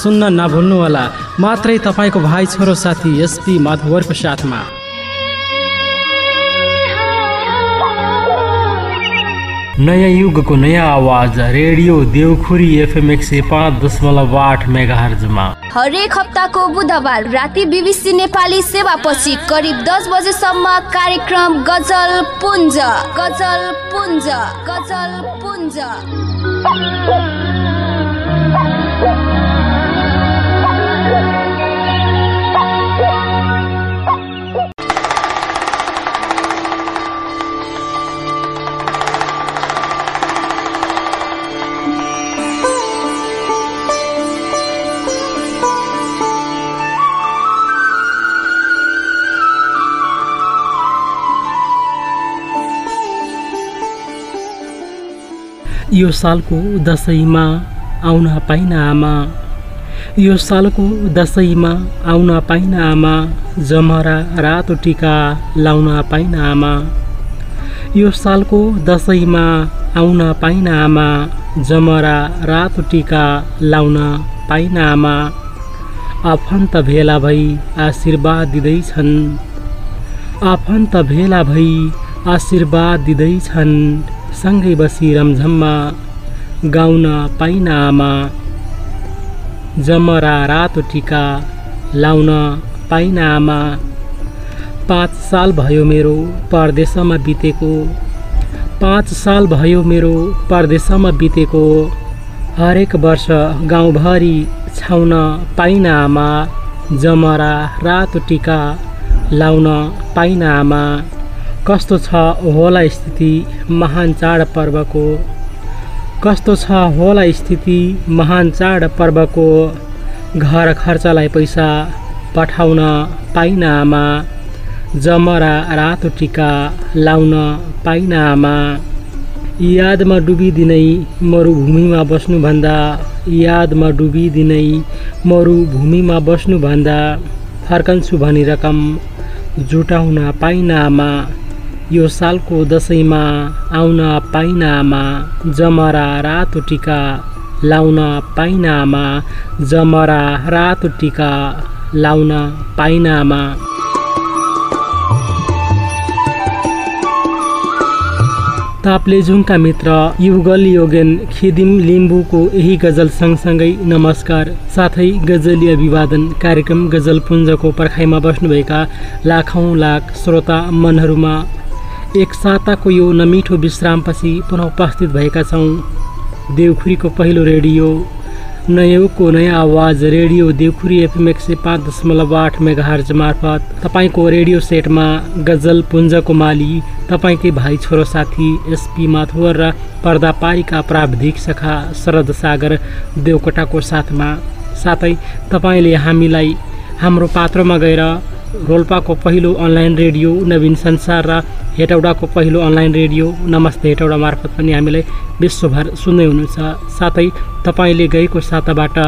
सुन्न नभुल्नुहोला। मात्रै तपाईँको भाइ छोरो साथी एसपी माधवरको साथमा। नयाँ युगको नयाँ आवाज रेडियो देवखुरी एफएम एक सय पाँच दशमलव आठ मेगाहर्जमा। हरेक हप्ताको बुधबार राति बिबिसी नेपाली सेवापछि करिब दस बजेसम्म कार्यक्रम गजल पुञ्ज गजल पुञ्ज गजल पुञ्ज। यो सालको दसैँमा आउन पाइन आमा। यो सालको दसैँमा आउन पाइन आमा। जमरा रातो टिका लाउन पाइन आमा। यो सालको दसैँमा आउन पाइन आमा। जमरा रातो टिका लाउन पाइन आमा। आफन्त भेला भई आशीर्वाद दिँदैछन्। आफन्त भेला भई आशीर्वाद दिँदैछन्। सँगै बसी रमझममा गाउन पाइन आमा जमरा रातो टिका लाउन पाइन आमा पाँच साल भयो मेरो परदेशमा बितेको पाँच साल भयो मेरो परदेशमा बितेको हरेक वर्ष गाउँभरि छाउन पाइन आमा जमरा रातो टिका लाउन पाइन आमा कस्तो छ होला स्थिति महान चाड पर्वको? कस्तो छ होला स्थिति महान चाड पर्वको? घर खर्चलाई पैसा पठाउन पाइन आमा। जमरा रातो टिका लाउन पाइन आमा। यादमा डुबिदिनै मरुभूमिमा बस्नुभन्दा यादमा डुबिदिनै मरुभूमिमा बस्नुभन्दा फर्कन्छु भनी रकम जुटाउन पाइन आमा। यो सालको दसैँमा आउन पाइन आमा जमरा रातो टिका लाउन पाइन आमा जमरा रातो टिका लाउन पाइन आमा ताप्लेजुङका मित्र युगल योगेन खिदिम लिम्बूको यही गजल सँगसँगै नमस्कार। साथै गजलीय अभिवादन कार्यक्रम गजल पुञ्जको पर्खाइमा बस्नुभएका लाखौँ लाख श्रोता मनहरूमा एक साताको यो नमिठो विश्रामपछि पुनः उपस्थित भएका छौँ। देवखुरीको पहिलो रेडियो नयाँको नयाँ आवाज रेडियो देवखुरी एफएम एक सय पाँच दशमलव आठ मेगाहर्ज मार्फत तपाईँको रेडियो सेटमा गजल पुञ्जको माली तपाईँकै भाइ छोरो साथी एसपी माथुवर र पर्दापारीका प्राविधिक शाखा शरद सागर देवकोटाको साथमा। साथै तपाईँले हामीलाई हाम्रो पात्रोमा गएर रोल्पाको पहिलो अनलाइन रेडियो नवीन संसार र हेटौडाको पहिलो अनलाइन रेडियो। नमस्ते हेटौडा मार्फत पनि हामीलाई विश्वभर सुन्दै हुनुहुन्छ। साथै तपाईँले गएको साताबाट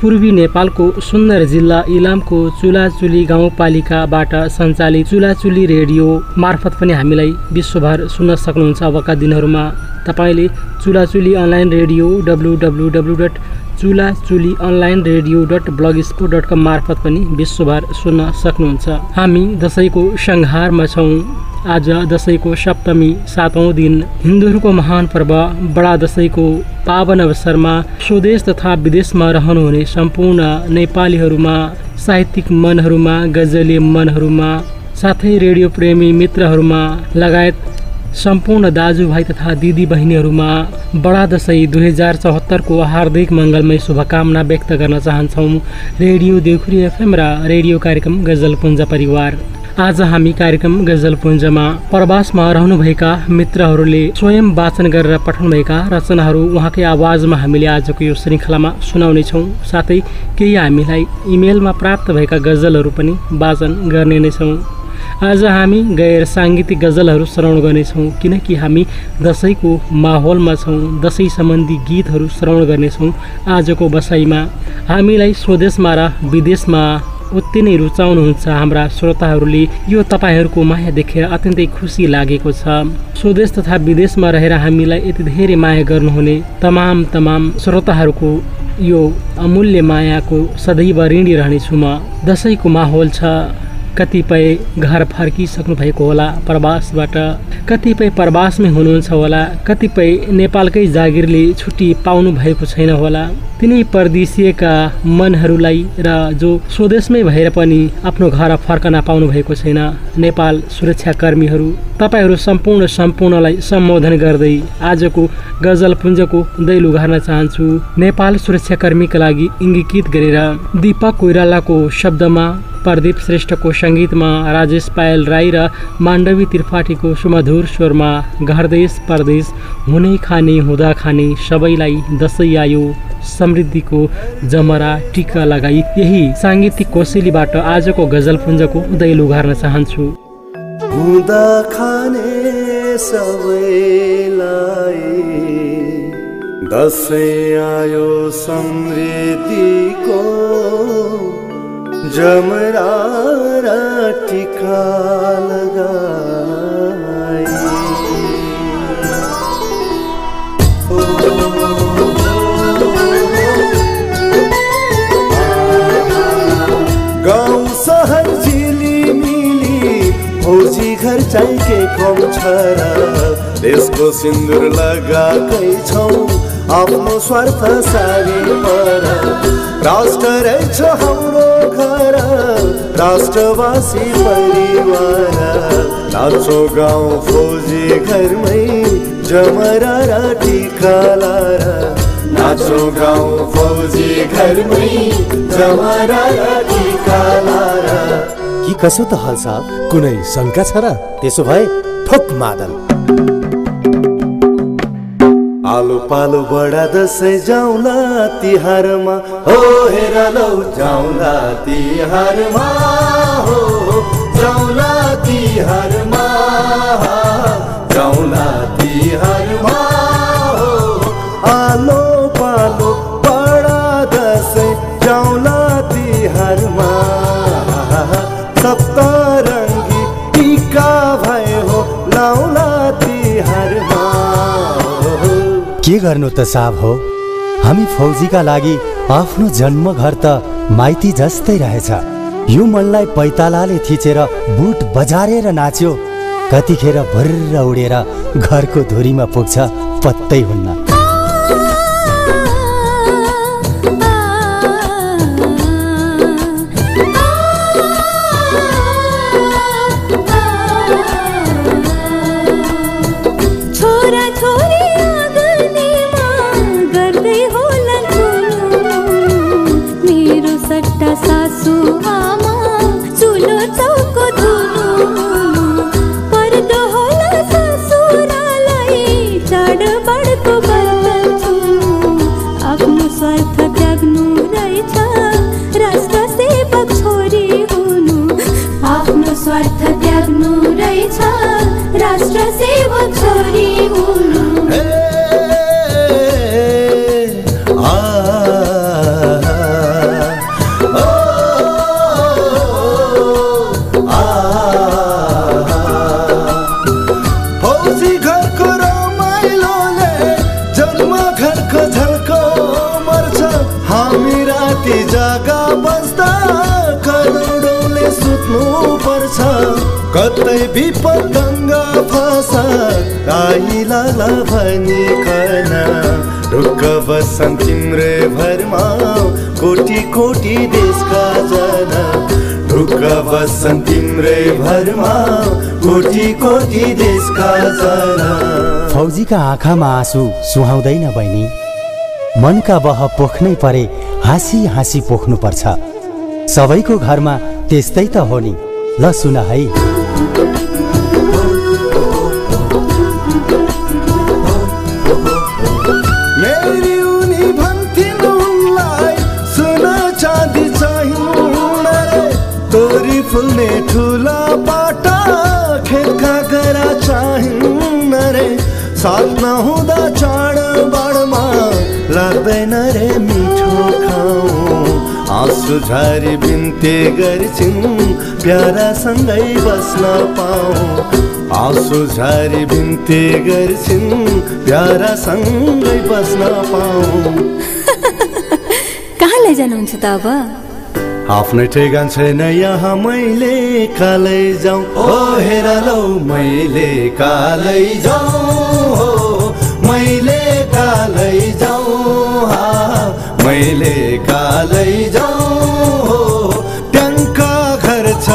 पूर्वी नेपालको सुन्दर जिल्ला इलामको चुलाचुली गाउँपालिकाबाट सञ्चालित चुलाचुली रेडियो मार्फत पनि हामीलाई विश्वभर सुन्न सक्नुहुन्छ। अबका दिनहरूमा तपाईँले Chulachuli online radio W W W dot Chulachuli online radio dot blogspot dot com मार्फत पनि विश्वभर सुन्न सक्नुहुन्छ। हामी दसैँको सङ्घारमा छौँ। आज दसैँको सप्तमी सातौँ दिन हिन्दूहरूको महान पर्व बडा दसैँको पावन अवसरमा स्वदेश तथा विदेशमा रहनुहुने सम्पूर्ण नेपालीहरूमा साहित्यिक मनहरूमा गजलीय मनहरूमा साथै रेडियो प्रेमी मित्रहरूमा लगायत सम्पूर्ण दाजुभाइ तथा दिदी बहिनीहरूमा बडा दसैँ दुई हजार चौहत्तरको हार्दिक मङ्गलमय शुभकामना व्यक्त गर्न चाहन्छौँ। रेडियो देउखुरी एफएम र रेडियो कार्यक्रम गजलपुञ्ज परिवार। आज हामी कार्यक्रम गजलपुञ्जमा प्रवासमा रहनुभएका मित्रहरूले स्वयं वाचन गरेर पठाउनुभएका रचनाहरू उहाँकै आवाजमा हामीले आजको यो श्रृङ्खलामा सुनाउनेछौँ। साथै केही हामीलाई इमेलमा प्राप्त भएका गजलहरू पनि वाचन गर्ने नै छौँ। आज हामी गैर साङ्गीतिक गजलहरू श्रवण गर्नेछौँ किनकि हामी दसैँको माहौलमा छौँ दसैँ सम्बन्धी गीतहरू श्रवण गर्नेछौँ। आजको बसाइमा हामीलाई स्वदेशमा र विदेशमा उत्ति नै रुचाउनुहुन्छ हाम्रा श्रोताहरूले। यो तपाईँहरूको माया देखेर अत्यन्तै खुसी लागेको छ। स्वदेश तथा विदेशमा रहेर हामीलाई यति धेरै माया गर्नुहुने तमाम तमाम श्रोताहरूको यो अमूल्य मायाको सदैव ऋणी रहनेछु म। दसैँको माहौल छ। कतिपय घर फर्किसक्नु भएको होला प्रवासबाट। कतिपय प्रवासमै हुनुहुन्छ होला। कतिपय नेपालकै जागिरले छुट्टी पाउनु भएको छैन होला। तिनै परदेशिएका मनहरूलाई र जो स्वदेशमै भएर पनि आफ्नो घर फर्कन पाउनु भएको छैन नेपाल सुरक्षाकर्मीहरू तपाईँहरू सम्पूर्ण सम्पूर्णलाई सम्बोधन गर्दै आजको गजलपुञ्जको दैलो गर्न चाहन्छु। नेपाल सुरक्षाकर्मीका लागि इङ्गित गरेर दिपक कोइरालाको शब्दमा प्रदीप श्रेष्ठको सङ्गीतमा राजेश पायल राई र माण्डवी त्रिपाठीको सुमधुर स्वरमा घरदेश परदेश हुनै खाने हुँदा खाने सबैलाई दसैँ आयो समृद्धिको जमरा टिका लगाई। यही साङ्गीतिक कोसेलीबाट आजको गजलपुञ्जको दैलो उघार्न चाहन्छु। दसैँ आयो समृद्धिको जमरा टिका लगाई गाउँ सहर झिलिमिली फौजी घर चाहिके कम छ र देशको सिन्दुर लगाएकै छौँ आफ्नो स्वार्थ सारी पर। राष्ट्र रहेछ हाम्रो घर राष्ट्रवासी परिवार। नाचो गाउँ फौजी घरमै जमरा र टिका लाएर नाचो गाउँ फौजी घरमै जमरा र टिका लाएर कि कसो त हाल साहब? कुनै शङ्का छ र? त्यसो भए ठोक मादल। आलो पालो बडा दसैँ जाउँला तिहारमा। हो हेर लौ जाउँला तिहारमा। हो जाउँला तिहारमा। गर्नु त साहब हो। हामी फौजीका लागि आफ्नो जन्मघर त माइती जस्तै रहेछ। यो मनलाई पैतालाले थिचेर बुट बजारेर नाच्यो। कतिखेर भर्र उडेर घरको धुरीमा पुग्छ पत्तै हुन्न। भनिकन। ढुक्क बस्छन् तिम्रै भरमा। कोटी कोटी देशका जना। ढुक्क बस्छन् तिम्रै भरमा। कोटी कोटी देशका जना। फौजीका आँखामा आँसु सुहाउँदैन बहिनी। मनका बह पोख्नै परे हाँसी हाँसी पोख्नुपर्छ। सबैको घरमा त्यस्तै त हो नि। ल सुन है। ठुला पाटा खेतका गरा चाहिन् रे। साथ नहुँदा चाडबाडमा लाग्दैन रे मिठो खाऊ। आँसु झारी बिन्ते गर्छिन् प्यारासँगै बस्न पाऊ। आँसु झारी बिन्ते गर्छिन् प्यारासँगै बस्न पाऊ। कहाँ लैजानुहुन्छ त अब? आफ्नै ठेगान छैन यहाँ मैले कालै जाउँ। ओ हेर मैले कालै जाउँ। हो मैले कालै जाउँ। मैले कालै जाउँ। हो ट्याङ्का घर छ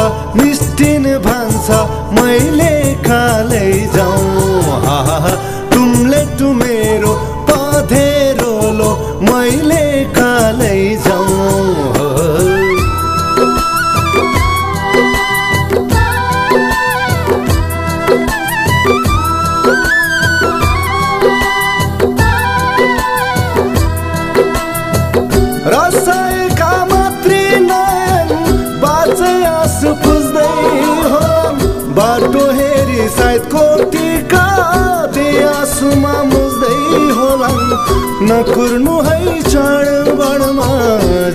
नकुर्नु है चाडबाडमा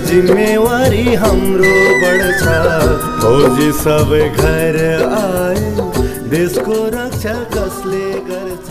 जिम्मेवारी हाम्रो बढ्छ। फौजी सबै घर आए देशको रक्षा कसले गर्छ?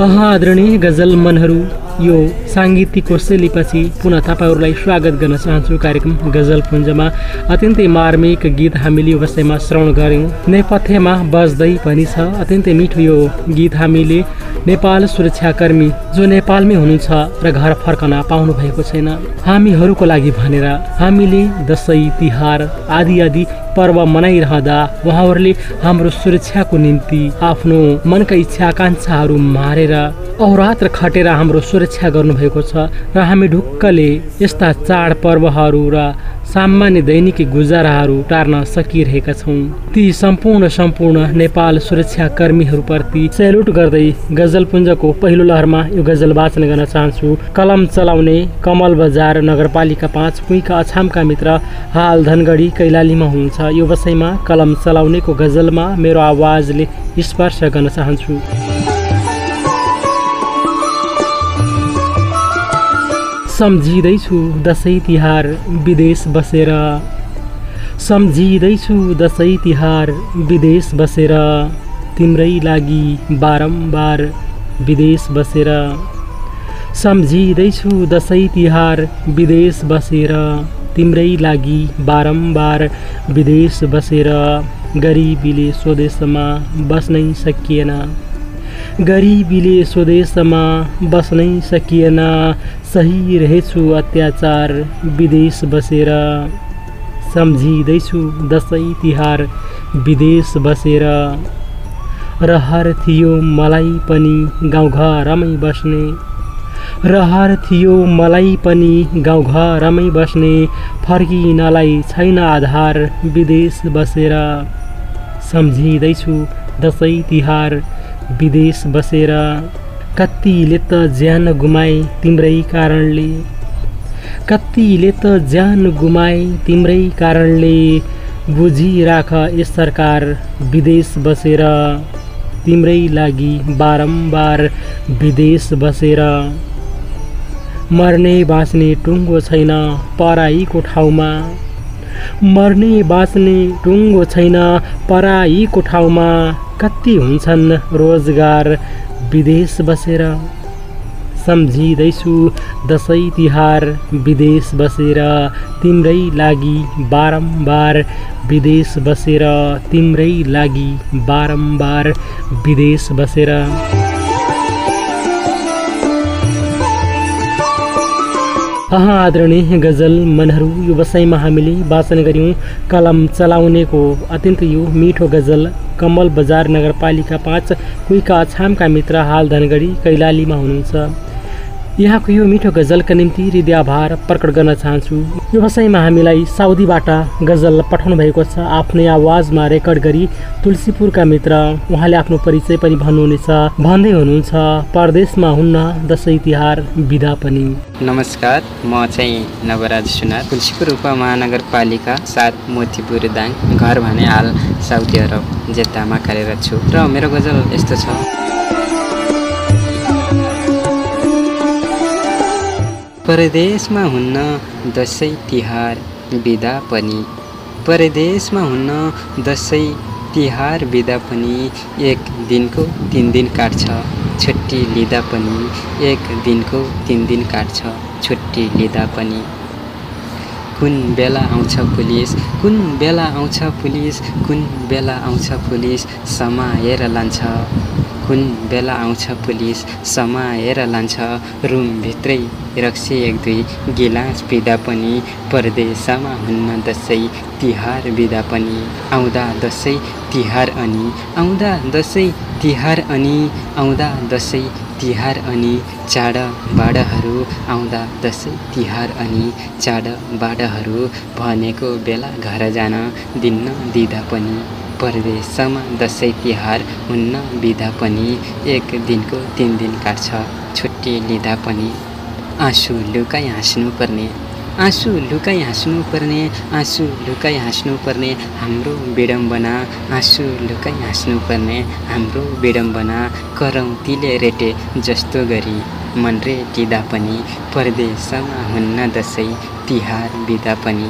आदरणीय गजल मनहरू यो साङ्गीतिक शैलीपछि पुनः तपाईँहरूलाई स्वागत गर्न चाहन्छु। कार्यक्रम गजल पुञ्जमा अत्यन्तै मार्मिक गीत हामीले यो विषयमा श्रवण गऱ्यौँ। नेपथ्यमा बज्दै पनि छ। अत्यन्तै मिठो यो गीत हामीले नेपाल सुरक्षाकर्मी जो नेपालमै हुनुहुन्छ र घर फर्कन पाउनु भएको छैन हामीहरूको लागि भनेर हामीले दसैँ तिहार आदि आदि पर्व मनाइरहँदा उहाँहरूले हाम्रो सुरक्षाको निम्ति आफ्नो मनका इच्छा आकाङ्क्षाहरू मारेर अहोरात्र खटेर हाम्रो सुरक्षा गर्नुभएको छ र हामी ढुक्कले यस्ता चाडपर्वहरू र सामान्य दैनिकी गुजाराहरू टार्न सकिरहेका छौँ। ती सम्पूर्ण सम्पूर्ण नेपाल सुरक्षा कर्मीहरूप्रति सेल्युट गर्दै गजलपुञ्जको पहिलो लहरमा यो गजल वाचन गर्न चाहन्छु। कलम चलाउने कमल बजार नगरपालिका पाँच कुइका अछामका मित्र हाल धनगढी कैलालीमा हुनुहुन्छ। यो विषयमा कलम चलाउनेको गजलमा मेरो आवाजले स्पर्श गर्न चाहन्छु। सम्झिँदैछु दसैँ तिहार विदेश बसेर। सम्झिँदैछु दसैँ तिहार विदेश बसेर। तिम्रै लागि बारम्बार विदेश बसेर। सम्झिँदैछु दसैँ तिहार विदेश बसेर। तिम्रै लागि बारम्बार विदेश बसेर गरिबीले स्वदेशमा बस्नै सकिएन। गरिबीले स्वदेशमा बस्नै सकिएन। सही रहेछु अत्याचार विदेश बसेर। सम्झिँदैछु दसैँ तिहार विदेश बसेर। रहर थियो मलाई पनि गाउँघरमै बस्ने। रहर थियो मलाई पनि गाउँघरमै बस्ने फर्किनलाई छैन आधार। विदेश बसेर सम्झिँदैछु दसैँ तिहार। विदेश बसेर कतिले त ज्यान गुमाए तिम्रै कारणले। कतिले त ज्यान गुमाए तिम्रै कारणले। बुझिराख यस सरकार। विदेश बसेर तिम्रै लागि बारम्बार विदेश बसेर मर्ने बाँच्ने टुङ्गो छैन पराईको ठाउँमा। मर्ने बाँच्ने टुङ्गो छैन पराईको ठाउँमा। कति हुन्छन् रोजगार विदेश बसेर। सम्झिँदैछु दसैँ तिहार विदेश बसेर। तिम्रै लागि बारम्बार विदेश बसेर। तिम्रै लागि बारम्बार विदेश बसेर। अह आदरणीय गजल मनहरू यो वसाइमा हामीले वाचन गऱ्यौँ कलम चलाउनेको अत्यन्त यो मिठो गजल कमल बजार नगरपालिका पाँच कुइका छामका मित्र हाल धनगढी कैलालीमा हुनुहुन्छ। यहाँको यो मिठो गजलका निम्ति हृदय आभार प्रकट गर्न चाहन्छु। व्यवसायमा हामीलाई साउदीबाट गजल पठाउनु भएको छ। आफ्नै आवाजमा रेकर्ड गरी तुलसीपुरका मित्र उहाँले आफ्नो परिचय पनि भन्नुहुनेछ। भन्दै हुनुहुन्छ परदेशमा हुन्न दसैँ तिहार बिदा पनि। नमस्कार म चाहिँ नवराज सुनार। तुलसीपुर उपमहानगरपालिका सात मोतीपुर दाङ घर भने हाल साउदी अरब जेद्दामा कार्यरत छु। र मेरो गजल यस्तो छ। परदेशमा हुन्न दसैँ तिहार बिदा पनि। परदेशमा हुन्न दसैँ तिहार बिदा पनि एक दिनको तिन दिन काट्छ। छुट्टी लिँदा पनि एक दिनको तिन दिन काट्छ। छुट्टी लिँदा पनि। कुन बेला आउँछ पुलिस? कुन बेला आउँछ पुलिस? कुन बेला आउँछ पुलिस? समाएर लान्छ। कुन बेला आउँछ पुलिस। समाएर लान्छ। रुमभित्रै रक्सी एक दुई गिलास पिँदा पनि। परदेशमा हुन्न दसैँ तिहार बिदा पनि। आउँदा दसैँ तिहार अनि। आउँदा दसैँ तिहार अनि। आउँदा दसैँ तिहार अनि। चाडबाडहरू आउँदा दसैँ तिहार अनि। चाडबाडहरू भनेको बेला घर जान दिन्न दिँदा पनि। परदेशमा दसैँ तिहार हुन्न बिदा पनि एक दिनको तिन दिन काट्छ। छुट्टी लिँदा पनि आँसु लुकाइ हाँस्नुपर्ने आँसु लुकाइ हाँस्नुपर्ने आँसु लुकाइ हाँस्नुपर्ने हाम्रो विडम्बना। आँसु लुकाइ हाँस्नुपर्ने हाम्रो विडम्बना। करौँतीले रेटे जस्तो गरी मन रेटिँदा पनि परदेशमा हुन्न दसैँ तिहार बिदा पनि।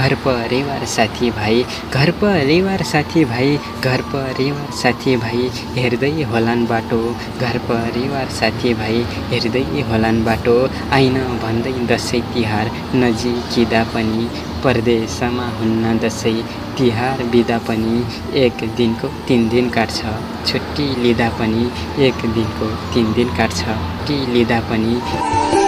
घर परिवार साथीभाइ घर परिवार साथीभाइ घर परिवार साथीभाइ हेर्दै होलान् बाटो। घर परिवार साथीभाइ हेर्दै होलान् बाटो। आइन भन्दै दसैँ तिहार नजिकिँदा पनि परदेशमा हुन्न दसैँ तिहार बिदा पनि एक दिनको तिन दिन काट्छ। छुट्टी लिँदा पनि एक दिनको तिन दिन काट्छ। छुट्टी लिँदा पनि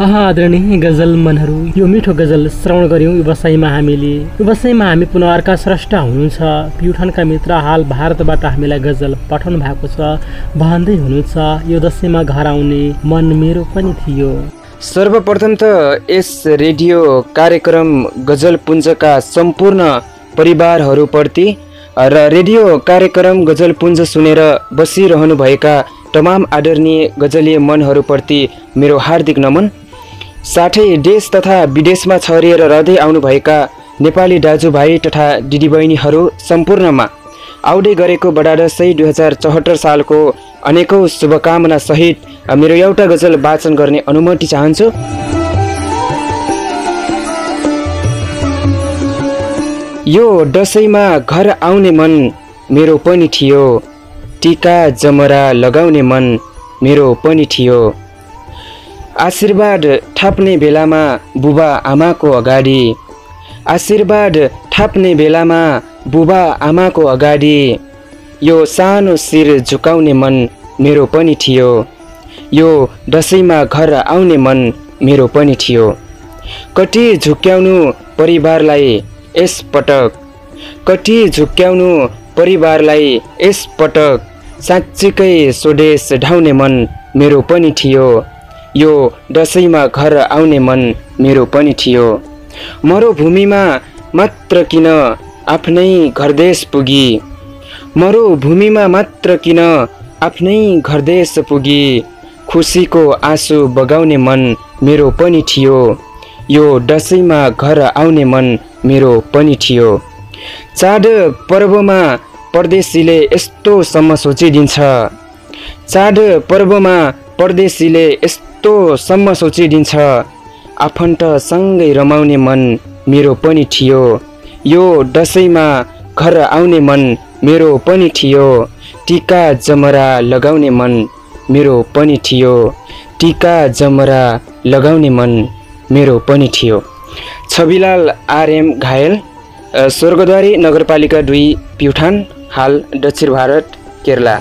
आहा आदरणीय गजल मनहरू यो मिठो गजल श्रवण गऱ्यौँ व्यवसायमा हामीले। व्यवसायमा हामी पुनः अर्का स्रष्टा हुनुहुन्छ। प्युठानका मित्र हाल भारतबाट हामीलाई गजल पठाउनु भएको छ। भन्दै हुनुहुन्छ यो दसैँमा घर आउने मन मेरो पनि थियो। सर्वप्रथम त यस रेडियो कार्यक्रम गजलपुञ्जका सम्पूर्ण परिवारहरूप्रति र रेडियो कार्यक्रम गजलपुञ्ज सुनेर बसिरहनुभएका तमाम आदरणीय गजलीय मनहरूप्रति मेरो हार्दिक नमन। साथै देश तथा विदेशमा छरिएर रहँदै आउनुभएका नेपाली दाजुभाइ तथा दिदीबहिनीहरू सम्पूर्णमा आउँदै गरेको बडा दसैँ दुई हजार चौहत्तर सालको अनेकौँ शुभकामना सहित मेरो एउटा गजल वाचन गर्ने अनुमति चाहन्छु। यो दसैँमा घर आउने मन मेरो पनि थियो टिका जमरा लगाउने मन मेरो पनि थियो। आशीर्वाद थाप्ने बेलामा बुबा आमाको अगाडि। आशीर्वाद थाप्ने बेलामा बुबा आमाको अगाडि। यो सानो शिर झुकाउने मन मेरो पनि थियो। यो दसैँमा घर आउने मन मेरो पनि थियो। कति झुक्याउनु परिवारलाई यसपटक कति झुक्याउनु परिवारलाई यसपटक साँच्चीकै स्वदेश ढाउने मन मेरो पनि थियो। यो दसैँमा घर आउने मन मेरो पनि थियो। मरुभूमिमा मात्र किन आफ्नै घरदेश पुगी? मरुभूमिमा मात्र किन आफ्नै घरदेश पुगी? खुसीको आँसु बगाउने मन मेरो पनि थियो। यो दसैँमा घर आउने मन मेरो पनि थियो। चाड पर्वमा परदेशीले यस्तोसम्म सोचिदिन्छ। चाड पर्वमा परदेशीले यस्तो यस्तोसम्म सोचिदिन्छ आफन्तसँगै रमाउने मन मेरो पनि थियो। यो दसैँमा घर आउने मन मेरो पनि थियो। टिका जमरा लगाउने मन मेरो पनि थियो। टिका जमरा लगाउने मन मेरो पनि थियो। छविलाल आरएम घायल स्वर्गद्वारी नगरपालिका दुई प्युठान हाल दक्षिण भारत केरला।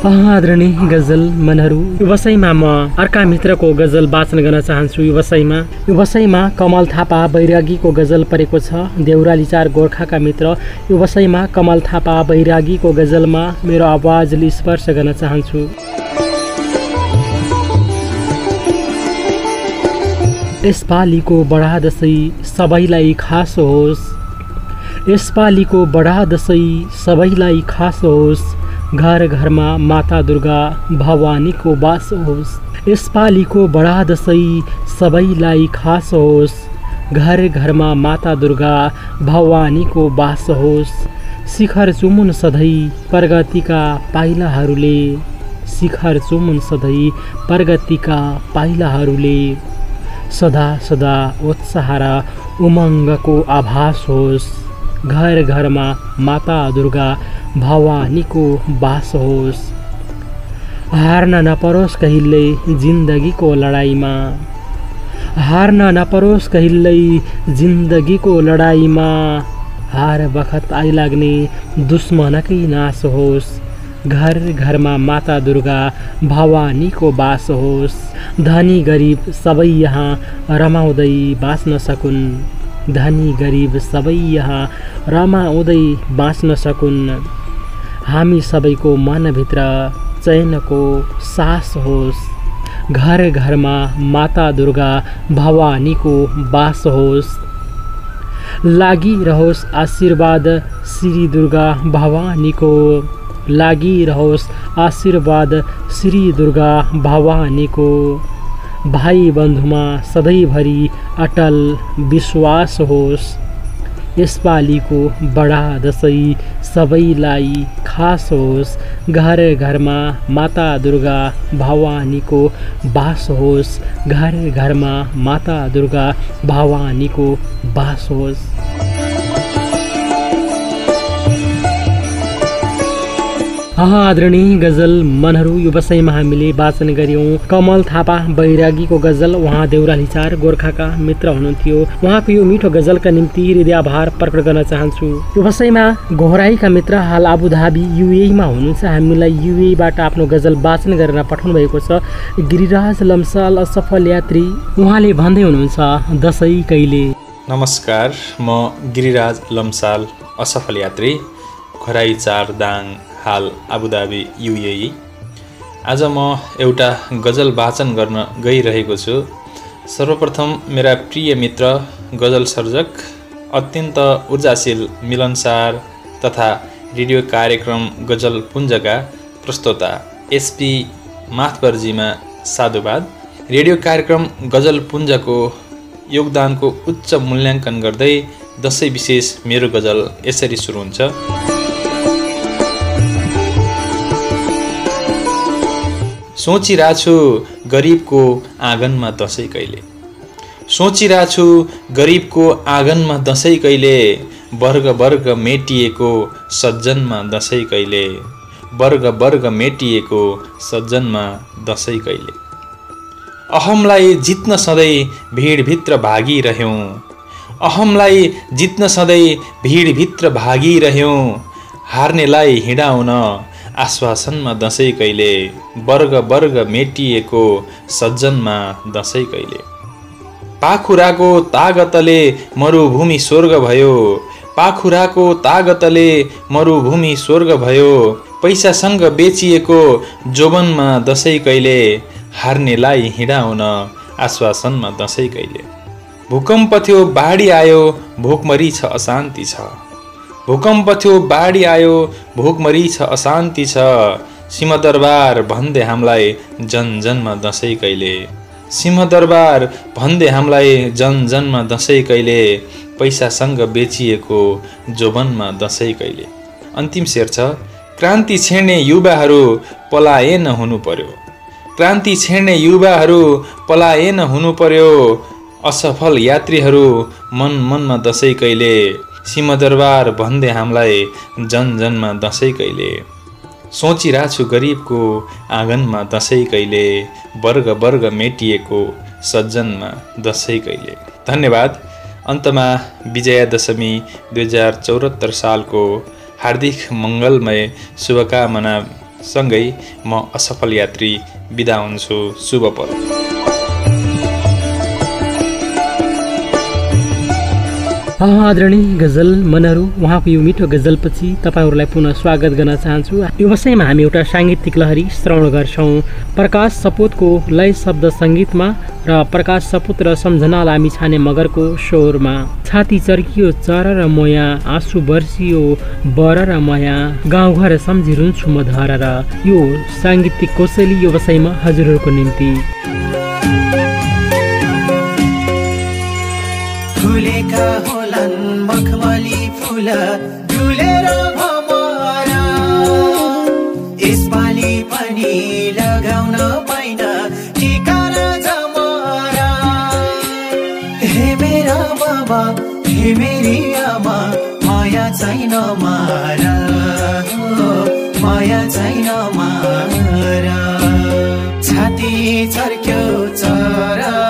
आदरणीय गजल मनहरू व्यवसायमा म अर्का मित्रको गजल वाचन गर्न चाहन्छु व्यवसायमा व्यवसायमा कमल थापा बैरागीको गजल परेको छ देउराली चार गोर्खाका मित्र। व्यवसायमा कमल थापा बैरागीको गजलमा मेरो आवाजले स्पर्श गर्न चाहन्छु। यसपालिको बडा दसैँ सबैलाई खास होस्। यसपालिको बडा दसैँ सबैलाई खास होस्। घर घरमा माता दुर्गा भवानीको बास होस् यसपालिको बडा दसैँ सबैलाई खास होस्। घर घरमा माता दुर्गा भवानीको बास होस्। शिखर चुमुन सधैँ प्रगतिका पाइलाहरूले। शिखर चुमुन सधैँ प्रगतिका पाइलाहरूले। सदा सदा उत्साह र उमङ्गको आभास होस्। घर घरमा माता दुर्गा भवानीको बास होस् हार्न नपरोस् कहिल्यै जिन्दगीको लडाइँमा हार्न नपरोस् कहिल्यै जिन्दगीको लडाइँमा हार बखत आइलाग्ने दुश्मनकै नाश होस्। घर घरमा माता दुर्गा भवानीको बास होस् धनी गरिब सबै यहाँ रमाउँदै बाँच्न सकुन्। धनी गरिब सबै यहाँ रमाउँदै बाँच्न सकुन्। हामी सबैको मनभित्र चयनको सास होस्। घर घरमा माता दुर्गा भवानीको बास होस्। लागिरहोस् आशीर्वाद श्री दुर्गा भवानीको। लागिरहोस् आशीर्वाद श्री दुर्गा भवानीको। भाइ बन्धुमा सधैँभरि अटल विश्वास होस्। यसपालिको बडा दसैँ सबैलाई खास होस्। घर घरमा माता दुर्गा भवानीको बास होस्। घर घरमा माता दुर्गा भवानीको बास होस्। आदरणीय गजल मनहरू यो बसाइमा हामीले वाचन गऱ्यौँ कमल थापा बैरागीको गजल उहाँ देउराली चार गोर्खाका मित्र हुनुहुन्थ्यो। उहाँको यो मिठो गजलका निम्ति हृदय आभार प्रकट गर्न चाहन्छु। यो बसाइमा घोराईका मित्र हाल आबुधाबी युएमा हुनुहुन्छ। हामीलाई युएबाट आफ्नो गजल वाचन गरेर पठाउनु भएको छ। गिरिराज लम्साल असफल यात्री। उहाँले भन्दै हुनुहुन्छ दसैँ कहिले? नमस्कार म गिरिराज लम्साल असफल यात्री। खराई चार दाङ हाल आबुधाबी युएई। आज म एउटा गजल वाचन गर्न गइरहेको छु। सर्वप्रथम मेरा प्रिय मित्र गजल सर्जक अत्यन्त ऊर्जाशील मिलनसार तथा रेडियो कार्यक्रम गजल पुञ्जका प्रस्तोता एसपी माथबर्जीमा साधुवाद। रेडियो कार्यक्रम गजल पुञ्जको योगदानको उच्च मूल्याङ्कन गर्दै दसैँ विशेष मेरो गजल यसरी सुरु हुन्छ। सोचिरहेछु गरिबको आँगनमा दसैँ कहिले? सोचिरहेछु गरिबको आँगनमा दसैँ कहिले? वर्ग वर्ग मेटिएको सज्जनमा दसैँ कहिले? वर्ग वर्ग मेटिएको सज्जनमा दसैँ कहिले? अहमलाई जित्न सधैँ भिडभित्र भागिरह्यौँ। अहमलाई जित्न सधैँ भिडभित्र भागिरह्यौँ। हार्नेलाई हिँडाउन आश्वासनमा दसैँ कहिले वर्ग वर्ग मेटिएको सज्जनमा दसैँ कहिले। पाखुराको तागतले मरुभूमि स्वर्ग भयो पाखुराको तागतले मरुभूमि स्वर्ग भयो पैसासँग बेचिएको जोबनमा दसैँ कहिले हार्नेलाई हिँडाउन आश्वासनमा दसैँ कहिले। भूकम्प थियो बाढी आयो भोकमरी छ अशान्ति छ। भूकम्प थियो बाढी आयो भोकमरी छ अशान्ति छ। सिंहदरबार भन्दै हामीलाई जन जनमा दसैँ कहिले। सिंहदरबार भन्दै हामीलाई जन जनमा दसैँ कहिले। पैसासँग बेचिएको जोबनमा दसैँ कहिले। अन्तिम शेर छ क्रान्ति छेड्ने युवाहरू पलायन हुनु पर्यो क्रान्ति छेड्ने युवाहरू पलायन हुनु पर्यो असफल यात्रीहरू मन मनमा दसैँ कहिले। सिंहदरबार भन्दै हामीलाई जन जनमा दसैँ कहिले। सोचिरहेछु गरिबको आँगनमा दसैँ कहिले वर्ग वर्ग मेटिएको सज्जनमा दसैँ कहिले। धन्यवाद। अन्तमा विजया दशमी दुई हजार चौहत्तर सालको हार्दिक मङ्गलमय शुभकामना सँगै म असफल यात्री बिदा हुन्छु। शुभ पल आदरणीय गजल मनहरू उहाँको यो मिठो गजलपछि तपाईँहरूलाई पुनः स्वागत गर्न चाहन्छु। यो विषयमा हामी एउटा साङ्गीतिक लहरी श्रवण गर्छौँ। प्रकाश सपुतको लय शब्द सङ्गीतमा र प्रकाश सपुत र सम्झना लामी छाने मगरको स्वरमा। छाती चर्कियो चर र मोया आँसु बर्सियो बर र मया। गाउँघर सम्झी रुन्छु म धर र। यो साङ्गीतिक कौशली यो विषयमा हजुरहरूको निम्ति। फुलेका फुल डुलेर भमरा। यसपालि पनि लगाउन पाइन र जमरा। हे मेरा बाबा हे मेरी आमा माया छैन मारा। माया छैन मारा। छाती छर्क्यो चरा।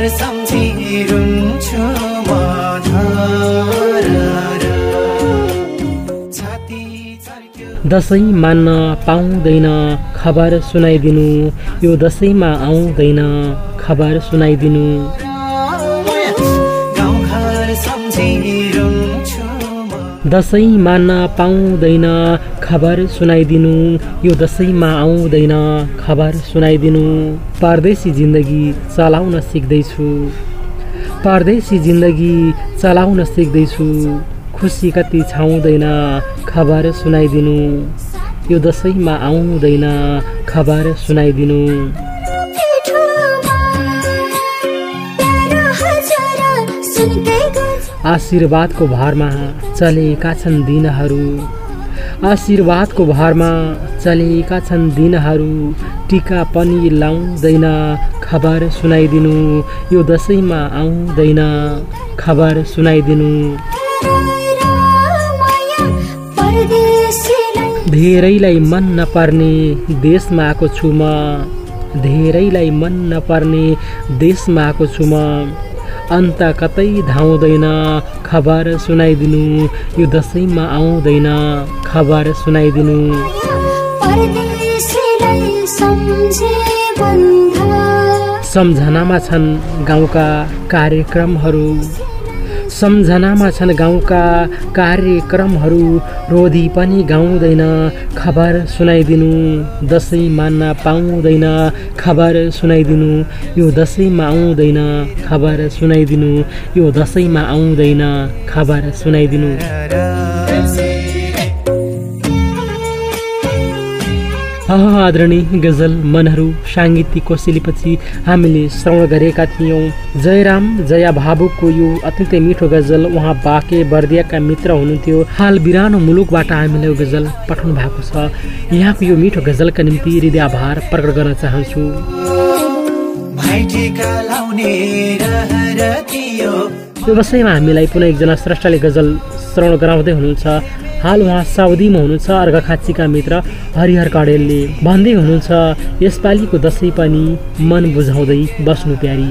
गाउँघर सम्झिरहन्छु म दसैँ मान्न पाउँदैन खबर सुनाइदिनु। यो दसैँमा आउँदैन खबर सुनाइदिनु। दसैँ मान्न पाउँदैन खबर सुनाइदिनु यो दसैँमा आउँदैन खबर सुनाइदिनु परदेशी जिन्दगी चलाउन सिक्दैछु। परदेशी जिन्दगी चलाउन सिक्दैछु। खुसी कति छाउँदैन खबर सुनाइदिनु यो दसैँमा आउँदैन खबर सुनाइदिनु आशीर्वादको भारमा चलेका छन् दिनहरू। आशीर्वादको भारमा चलेका छन् दिनहरू। टिका पनि लाउँदैन। खबर सुनाइदिनु। यो दसैँमा आउँदैन। खबर सुनाइदिनु। धेरैलाई मन नपर्ने देशमा आएको छु म। धेरैलाई मन नपर्ने देशमा आएको छु म। अन्त कतै धाउँदैन। खबर सुनाइदिनु यो दसैँमा आउँदैन। खबर सुनाइदिनु। सम्झनामा छन् गाउँका कार्यक्रमहरू। सम्झनामा छन् गाउँका कार्यक्रमहरू। रोधी पनि गाउँदैन खबर सुनाइदिनु दसैँ मान्न पाउँदैन खबर सुनाइदिनु यो दसैँमा आउँदैन खबर सुनाइदिनु यो दसैँमा आउँदैन खबर सुनाइदिनु। आदरणीय गजल मनहरू साङ्गीतिक कोसेलीपछि हामीले श्रवण गरेका थियौँ जयराम जया भावुकको यो अत्यन्तै मिठो गजल उहाँ बाके बर्दियाका मित्र हुनुहुन्थ्यो हाल बिरानो मुलुकबाट हामीलाई यो गजल पठाउनु भएको छ यहाँको यो मिठो गजलका निम्ति हृदय आभार प्रकट गर्न चाहन्छु विषयमा हामीलाई पुनः एकजना स्रष्टाले गजल श्रवण गराउँदै हुनुहुन्छ हाल उहाँ साउदीमा हुनुहुन्छ अर्घखाँचीका मित्र हरिहर कडेलले। भन्दै हुनुहुन्छ यसपालिको दसैँ पनि मन बुझाउँदै बस्नु प्यारी।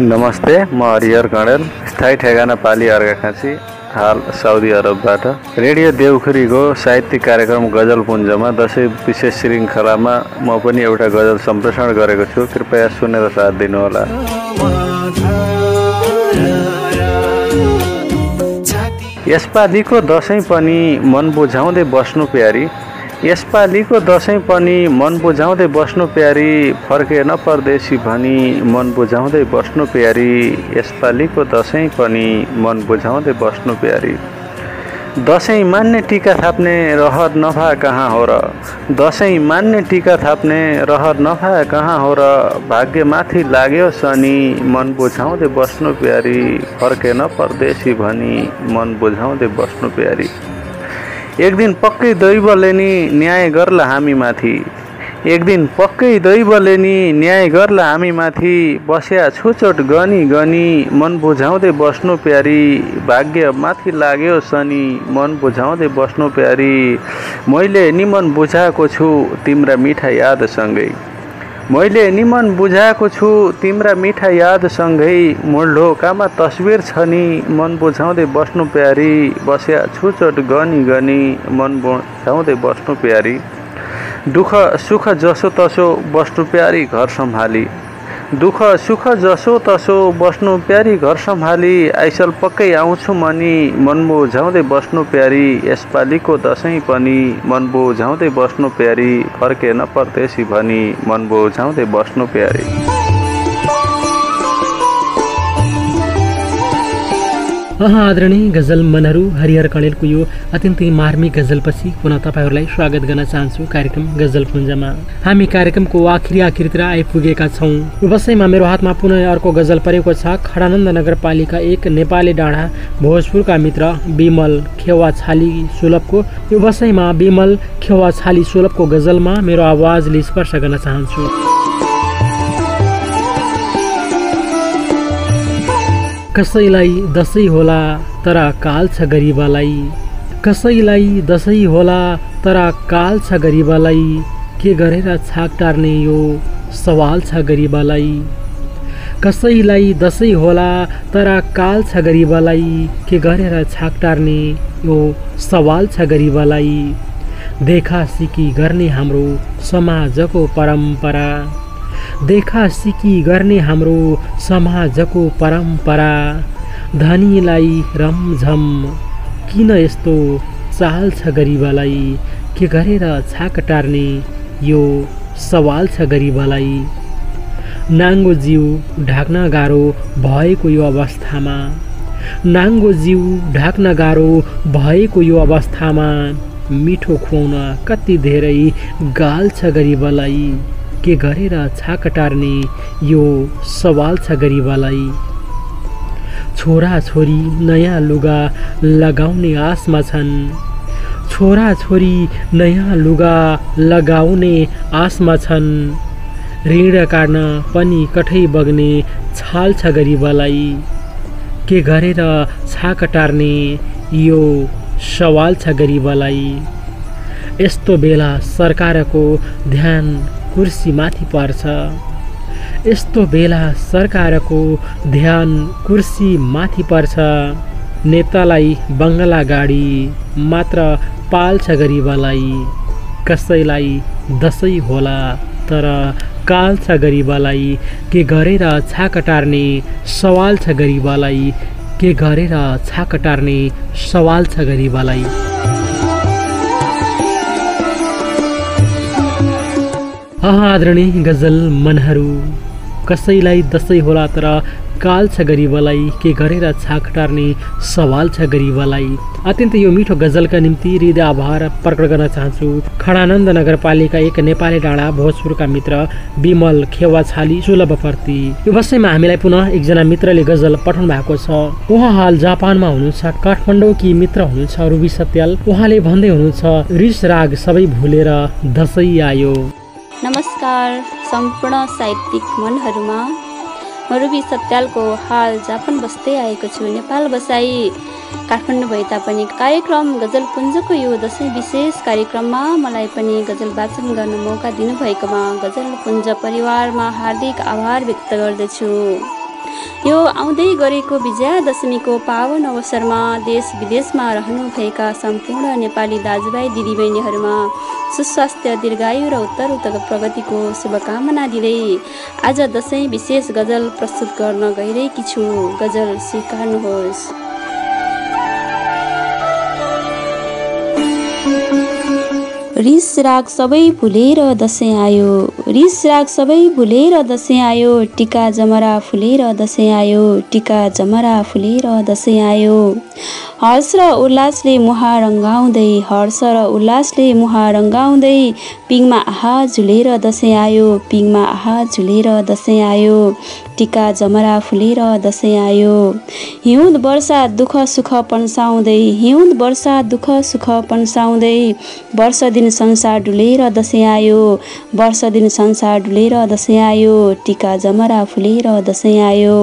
नमस्ते म हरिहर कणेल स्थायी ठेगाना पाली अर्घाखाँची हाल साउदी अरबबाट। रेडियो देउखुरीको साहित्यिक कार्यक्रम गजल पुञ्जमा दसैँ विशेष श्रृङ्खलामा म पनि एउटा गजल सम्प्रेषण गरेको छु। कृपया सुनेर साथ दिनुहोला। यसपालिको दसैँ पनि मन बुझाउँदै बस्नु प्यारी। यसपालिको दसैँ पनि मन बुझाउँदै बस्नु प्यारी फर्केन परदेशी भनी मन बुझाउँदै बस्नु प्यारी। यसपालिको दसैँ पनि मन बुझाउँदै बस्नु प्यारी। दसैँ मान्ने टिका थाप्ने रहर नभए कहाँ हो र? दसैँ मान्ने टिका थाप्ने रहर नभए कहाँ हो र? भाग्यमाथि लाग्यो शनि मन बुझाउँदै बस्नु प्यारी। फर्केन परदेशी भनी मन बुझाउँदै बस्नु प्यारी। एक दिन पक्कै दैवले नि न्याय गर्ला हामी माथि। एक दिन पक्कै दैवले नि न्याय गर्ला हामी माथि बस्या छुचोट गनी गनी। मन बुझाउँदै बस्नु प्यारी भाग्य माथि लाग्यो शनि। मन बुझाउँदै बस्नु प्यारी मैले निमन बुझाएको छु तिम्रा मिठा यादसँगै। मैले निमन बुझाएको छु तिम्रा मिठा यादसँगै। मुढोकामा तस्विर छ नि मन बुझाउँदै बस्नु प्यारी। बस्या छुचोट गनी गनी मन बुझाउँदै बस्नु प्यारी। दुःख सुख जसो तसो बस्नु प्यारी घर सम्हाली। दुःख सुख जसो तसो बस्नु प्यारी घर सम्हाली। आइसल पक्कै आउँछु मनी मन बुझाउँदै बस्नु प्यारी। यसपालिको दसैँ पनि मन बुझाउँदै बस्नु प्यारी। फर्केन परदेशी भनी मन बुझाउँदै बस्नु प्यारी। आदरणीय गजल मनहरू हरिहर कणेलको यो अत्यन्तै मार्मिक गजलपछि पुनः तपाईँहरूलाई स्वागत गर्न चाहन्छु कार्यक्रम गजल पुञ्जमा। हामी कार्यक्रमको आखिरी आखिरतिर आइपुगेका छौँ। अवश्यमा मेरो हातमा पुनः अर्को गजल परेको छ खडानन्द नगरपालिका एक नेपाली डाँडा भोजपुरका मित्र विमल खेवा छाली सुलभको। यो वसैमा विमल खेवा छाली सुलभको गजलमा मेरो आवाजले स्पर्श गर्न चाहन्छु। कसैलाई दसैँ होला तर काल छ गरिबलाई। कसैलाई दसैँ होला तर काल छ गरिबलाई। के गरेर छाक टार्ने यो सवाल छ गरिबलाई। कसैलाई दसैँ होला तर काल छ गरिबलाई। के गरेर छाक टार्ने यो सवाल छ गरिबलाई। देखा सिकी गर्ने हाम्रो समाजको परम्परा। देखा सिकी गर्ने हाम्रो समाजको परम्परा। धनीलाई रमझम किन यस्तो चाल छ गरिबलाई? के गरेर छाक टार्ने यो सवाल छ गरिबलाई? नाङ्गो जिउ ढाक्न गाह्रो भएको यो अवस्थामा। नाङ्गो जिउ ढाक्न गाह्रो भएको यो अवस्थामा। मिठो खुवाउन कति धेरै गाल छ गरिबलाई। के गरेर छाक टार्ने यो सवाल छ गरिबलाई? छोरा छोरी नयाँ लुगा लगाउने आसमा छन्। छोरा छोरी नयाँ लुगा लगाउने आसमा छन्। ऋण काट्न पनि कठै बग्ने छाल छ गरिबलाई। के गरेर छाक टार्ने यो सवाल छ गरिबलाई? यस्तो बेला सरकारको ध्यान कुर्सीमाथि पर्छ। यस्तो बेला सरकारको ध्यान कुर्सी माथि पर्छ। नेतालाई बङ्गला गाडी मात्र पाल्छ गरिबलाई। कसैलाई दसैँ होला तर काल छ गरिबलाई। के गरेर छाक टार्ने सवाल छ गरिबलाई। के गरेर छाक टार्ने सवाल छ गरिबलाई। आदरणीय गजल मनहरू कसैलाई दसैँ होला तर काल छ गरिबलाई के गरेर छाक टार्ने सवाल छ गरिबलाई अत्यन्त यो मिठो गजलका निम्ति हृदय आभार प्रकट गर्न चाहन्छु। खडानन्द नगरपालिका एक नेपाली डाँडा भोजपुरका मित्र विमल खेवा छाली सुलभप्रति यो विषयमा हामीलाई पुनः एकजना मित्रले गजल पठाउनु भएको छ। उहाँ हाल जापानमा हुनुहुन्छ काठमाडौँकी मित्र हुनुहुन्छ रुबी सत्याल? उहाँले भन्दै हुनुहुन्छ रिस राग सबै भुलेर दसैँ आयो। नमस्कार सम्पूर्ण साहित्यिक मनहरूमा म रुबी सत्यालको हाल जापान बस्दै आएको छु नेपाल बसाई। काठमाडौँ भए तापनि कार्यक्रम गजलपुञ्जको यो दसैँ विशेष कार्यक्रममा मलाई पनि गजल वाचन गर्न मौका दिनुभएकोमा गजलपुञ्ज परिवारमा हार्दिक आभार व्यक्त गर्दछु। यो आउँदै गरेको विजयादशमीको पावन अवसरमा देश विदेशमा रहनुभएका सम्पूर्ण नेपाली दाजुभाइ दिदीबहिनीहरूमा सुस्वास्थ्य दीर्घायु र उत्तर उत्तर प्रगतिको शुभकामना दिँदै आज दसैँ विशेष गजल प्रस्तुत गर्न गइरहेकी छु। गजल स्वीकार्नुहोस्। रिस राग सबै भुलेर दसैँ आयो। रिस राग सबै भुलेर दसैँ आयो। टिका जमरा फुलेर दसैँ आयो। टिका जमरा फुलेर दसैँ आयो। हर्ष र उल्लासले मुहा रङ्गाउँदै हर्ष र उल्लासले मुहा रङ्गाउँदै पिङमा आहा झुलेर दसैँ आयो। पिङमा आहा झुलेर दसैँ आयो। टिका जमरा फुलेर दसैँ आयो हिउँद वर्षा दुःख सुख पन्साउँदै हिउँद वर्षा दुःख सुख पन्साउँदै वर्ष दिन संसार डुलेर दसैँ आयो वर्ष दिन संसार डुलेर दसैँ आयो टिका जमरा फुलेर दसैँ आयो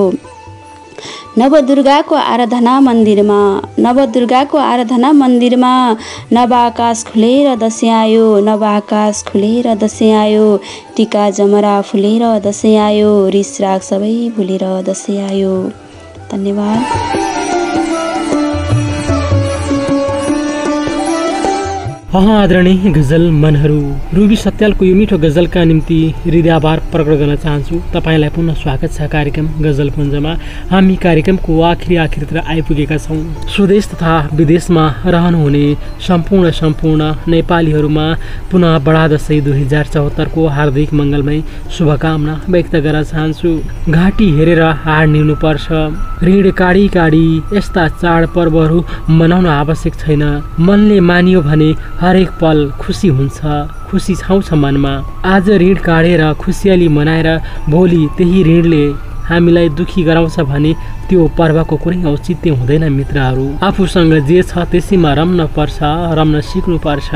नवदुर्गाको आराधना मन्दिरमा नवदुर्गाको आराधना मन्दिरमा नवाकाश खुलेर दसैँ आयो नवाकाश खुलेर दसैँ आयो टिका जमरा फुलेर दसैँ आयो रिस राग सबै भुलेर दसैँ आयो धन्यवाद। अह आदरणीय गजल मनहरू रुबी सत्यालको यो मिठो गजलका निम्ति हृदय आभार प्रकट गर्न चाहन्छु। तपाईँलाई पुनः स्वागत छ कार्यक्रम गजल पुञ्जमा। हामी कार्यक्रमको आखिरी आखिरतिर आइपुगेका छौँ। स्वदेश तथा विदेशमा रहनुहुने सम्पूर्ण सम्पूर्ण नेपालीहरूमा पुनः बडा दसैँ दुई हजार चौहत्तरको हार्दिक मङ्गलमय शुभकामना व्यक्त गर्न चाहन्छु। घाँटी हेरेर हाड निल्नुपर्छ ऋण काडी काडी यस्ता चाडपर्वहरू मनाउन आवश्यक छैन। मनले मानियो भने हरेक पल खुसी हुन्छ खुसी छाउँछ मनमा। आज ऋण काटेर खुसियाली मनाएर भोलि त्यही ऋणले हामीलाई दुखी गराउँछ भने त्यो पर्वको कुनै औचित्य हुँदैन मित्रहरू। आफूसँग जे छ त्यसैमा रम्न पर्छ रम्न सिक्नुपर्छ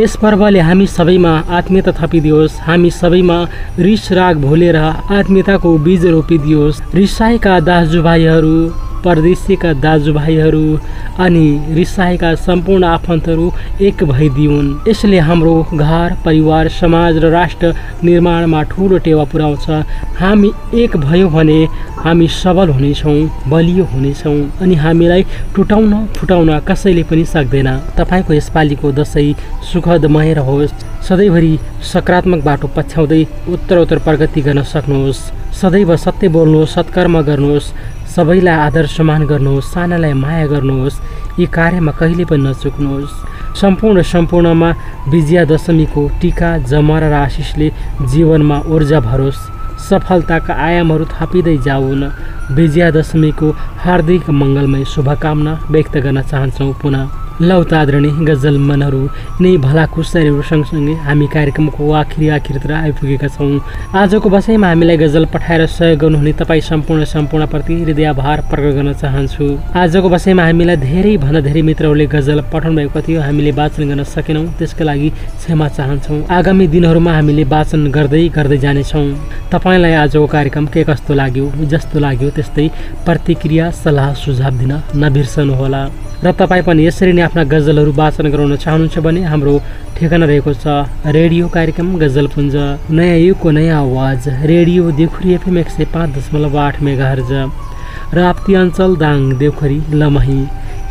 यस पर्वले हामी सबैमा आत्मीयता थपिदियोस् हामी सबैमा रिस राग भुलेर आत्मीयताको बीज रोपिदियोस्। रिसाएका दाजुभाइहरू परदेशीका दाजुभाइहरू अनि रिसाएका सम्पूर्ण आफन्तहरू एक भइदिउन्। यसले हाम्रो घर परिवार समाज र राष्ट्र निर्माणमा ठुलो टेवा पुर्याउँछ। हामी एक भयो भने हामी सबल हुनेछौँ बलियो हुनेछौँ अनि हामीलाई टुटाउन फुटाउन कसैले पनि सक्दैन। तपाईँको यसपालिको दसैँ सुखदमय रहोस्। सधैँभरि सकारात्मक बाटो पछ्याउँदै उत्तर उत्तर प्रगति गर्न सक्नुहोस्। सदैव सत्य बोल्नुहोस् सत्कर्म गर्नुहोस्। सबैलाई आदर सम्मान गर्नुहोस् सानालाई माया गर्नुहोस् यी कार्यमा कहिले पनि नचुक्नुहोस्। सम्पूर्ण सम्पूर्णमा विजयादशमीको टिका जमरा र आशिषले जीवनमा ऊर्जा भरोस्। सफलताका आयामहरू थपिँदै जाउन्। विजयादशमीको हार्दिक मङ्गलमय शुभकामना व्यक्त गर्न चाहन्छौँ पुनः। लौतादरणी गजल मनहरू नै भला खुसारीहरू सँगसँगै हामी कार्यक्रमको आखिरी आखिरतिर आइपुगेका छौँ। आजको बसाइमा हामीलाई गजल पठाएर सहयोग गर्नुहुने तपाईँ सम्पूर्ण सम्पूर्णप्रति हृदय आभार प्रकट गर्न चाहन्छु। आजको बसाइमा हामीलाई धेरैभन्दा धेरै मित्रहरूले गजल पठाउनु भएको थियो। हामीले वाचन गर्न सकेनौँ त्यसका लागि क्षमा चाहन्छौँ। आगामी दिनहरूमा हामीले वाचन गर्दै गर्दै जानेछौँ। तपाईँलाई आजको कार्यक्रम के कस्तो लाग्यो जस्तो लाग्यो त्यस्तै प्रतिक्रिया सल्लाह सुझाव दिन नबिर्सनुहोला। र तपाईँ पनि यसरी नै आफ्ना गजलहरू वाचन गराउन चाहनुहुन्छ भने हाम्रो ठेगाना रहेको छ रेडियो कार्यक्रम गजलपुञ्ज। नयाँ युगको नयाँ आवाज रेडियो देउखुरी एफएम एक सय पाँच दशमलव आठ मेगा र राप्ती अञ्चल दाङ देउखरी लमही।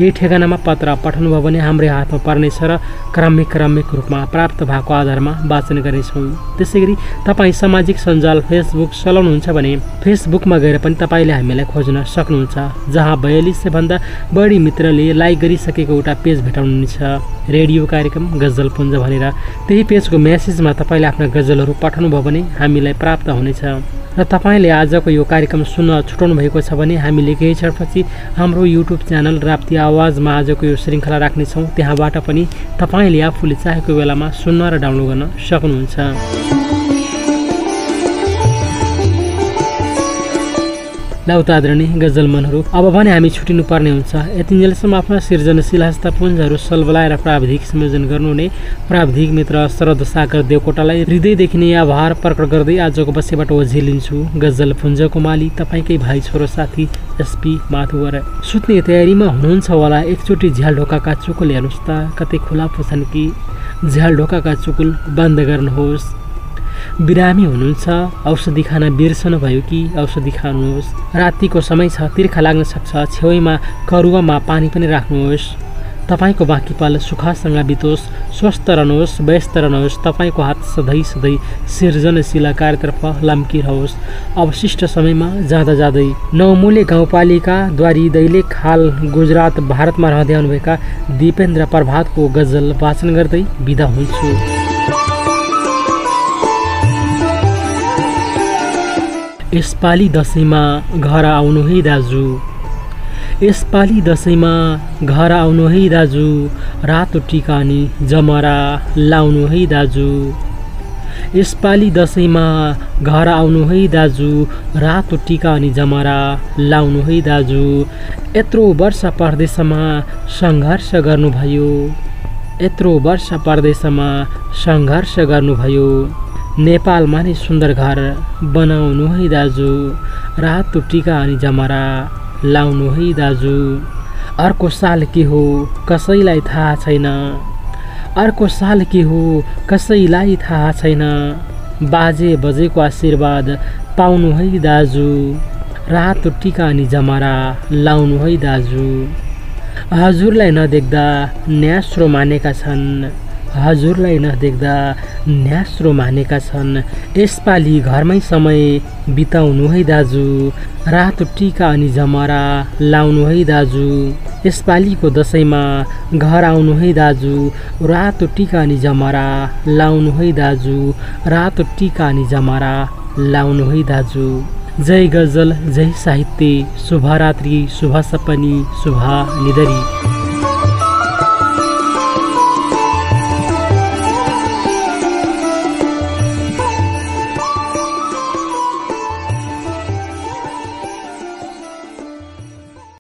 यही ठेगानामा पत्र पठाउनुभयो भने हाम्रै हातमा पर्नेछ र क्रमिक क्रमिक रूपमा प्राप्त भएको आधारमा वाचन गर्नेछौँ। त्यसै गरी तपाईँ सामाजिक सञ्जाल फेसबुक चलाउनुहुन्छ भने फेसबुकमा गएर पनि तपाईँले हामीलाई खोज्न सक्नुहुन्छ जहाँ बयालिस सयभन्दा बढी मित्रले लाइक गरिसकेको एउटा पेज भेटाउनुहुनेछ। रेडियो कार्यक्रम गजलपुञ्ज भनेर त्यही पेजको म्यासेजमा तपाईँले आफ्ना गजलहरू पठाउनुभयो भने हामीलाई प्राप्त हुनेछ। र तपाईँले आजको यो कार्यक्रम सुन्न छुटाउनु भएको छ भने हामीले केही क्षणपछि हाम्रो युट्युब च्यानल राप्ती आवाजमा आजको यो श्रृङ्खला राख्नेछौँ। त्यहाँबाट पनि तपाईँले आफूले चाहेको बेलामा सुन्न र डाउनलोड गर्न सक्नुहुन्छ। लाउताद्रणी गजल मनहरू अब भने हामी छुटिनु पर्ने हुन्छ। यतिन्जेलसम्म आफ्ना सृजनशील हस्तपुञ्जहरू सलबलाएर प्राविधिक संयोजन गर्नुहुने प्राविधिक मित्र शरद सागर देवकोटालाई हृदयदेखि नै आभार प्रकट गर्दै आजको बसेबाट ओझेलिन्छु। गजल पुञ्जको माली तपाईँकै भाइ छोरो साथी एसपी माथुवर सुत्ने तयारीमा हुनुहुन्छ होला एकचोटि झ्याल ढोकाका चुकुल हेर्नुहोस् त कतै खुला पुछन् कि? झ्याल ढोकाका चुकुल बन्द गर्नुहोस्। बिरामी हुनुहुन्छ। औषधि खान बिर्सनु भयो कि? औषधि खानुहोस्। रातिको समय छ तिर्खा लाग्न सक्छ। छेउमा करुवामा पानी पनि राख्नुहोस्। तपाईँको बाँकी पल सुखसँग बितोस्। स्वस्थ रहनुहोस् व्यस्त रहनुहोस्। तपाईँको हात सधैँ सधैँ सृजनशील कार्यतर्फ लम्किरहोस्। अवशिष्ट समयमा जाँदा जाँदै नौमूल्य गाउँपालिका द्वारी दैलेख हाल गुजरात भारतमा रहँदै आउनुभएका दिपेन्द्र प्रभातको गजल वाचन गर्दै बिदा हुन्छु। यसपालि दसैँमा घर आउनु है दाजु। यसपालि दसैँमा घर आउनु है दाजु। रातो टिका नि जमरा लाउनु है दाजु। यसपालि दसैँमा घर आउनु है दाजु। रातो टिका अनि जमरा लाउनु है दाजु। यत्रो वर्ष परदेशमा सङ्घर्ष गर्नुभयो। यत्रो वर्ष परदेशमा सङ्घर्ष गर्नुभयो। नेपालमा नै सुन्दर घर बनाउनु है दाजु। रातो टिका अनि जमरा लाउनु है दाजु। अर्को साल के हो कसैलाई थाहा छैन। अर्को साल के हो कसैलाई थाहा छैन। बाजे बजेको आशीर्वाद पाउनु है दाजु। रातो टिका अनि जमरा लाउनु है दाजु। हजुरलाई नदेख्दा न्यास्रो मानेका छन्। हजुरलाई नदेख्दा न्यास्रो मानेका छन्। यसपालि घरमै समय बिताउनु है दाजु। रातो टिका अनि जमरा लाउनु है दाजु। यसपालिको दसैँमा घर आउनु है दाजु। रातो टिका अनि जमरा लाउनु है दाजु। रातो टिका अनि जमरा लाउनु है दाजु। जय गजल जय साहित्य। शुभरात्रि शुभ सपनी शुभ निधरी।